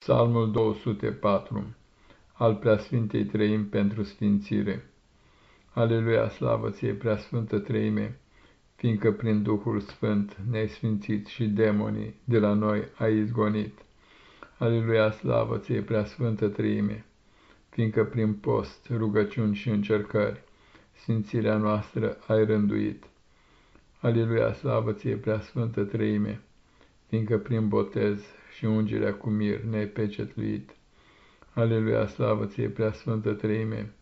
Psalmul 204 al Preasfintei Treimi pentru Sfințire Aleluia, slavă ție, Preasfântă Treime, fiindcă prin Duhul Sfânt ne-ai sfințit și demonii de la noi ai izgonit. Aleluia, slavă ție, Preasfântă Treime, fiindcă prin post, rugăciuni și încercări, sfințirea noastră ai rânduit. Aleluia, slavă ție, Preasfântă Treime, fiindcă prin botez și ungerea cu mir ne-ai pecetluit. Aleluia, slavă ție, preasfântă treime,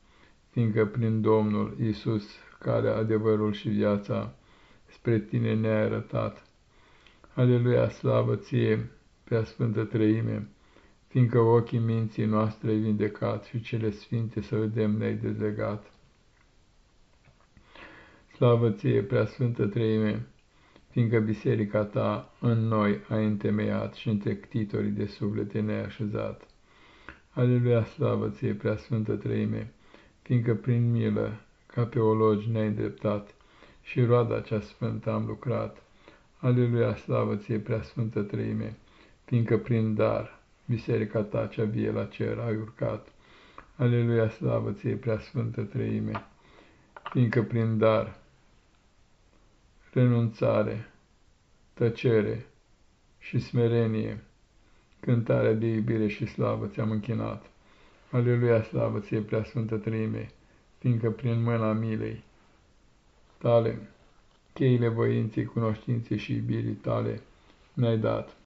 fiindcă prin Domnul Isus, care adevărul și viața, spre tine ne-ai arătat. Aleluia, slavă ție, preasfântă treime, fiindcă ochii minții noastre ai vindecat și cele sfinte să vedem ne-ai dezlegat. Slavă ție, preasfântă treime, fiindcă biserica ta în noi a întemeiat și între ctitorii de suflete ne-ai așezat. Aleluia, slavă ție, preasfântă treime, fiindcă prin milă, ca pe ologi ne-ai îndreptat și roada cea sfântă am lucrat. Aleluia, slavă ție, preasfântă treime, fiindcă prin dar biserica ta cea vie la cer ai urcat. Aleluia, slavă ție, preasfântă treime, fiindcă prin dar renunțare, tăcere și smerenie, cântarea de iubire și slavă ți-am închinat. Aleluia, slavă ție, preasfântă trăime, fiindcă prin mâna milei tale, cheile voinței, cunoștinței și iubirii tale mi-ai dat.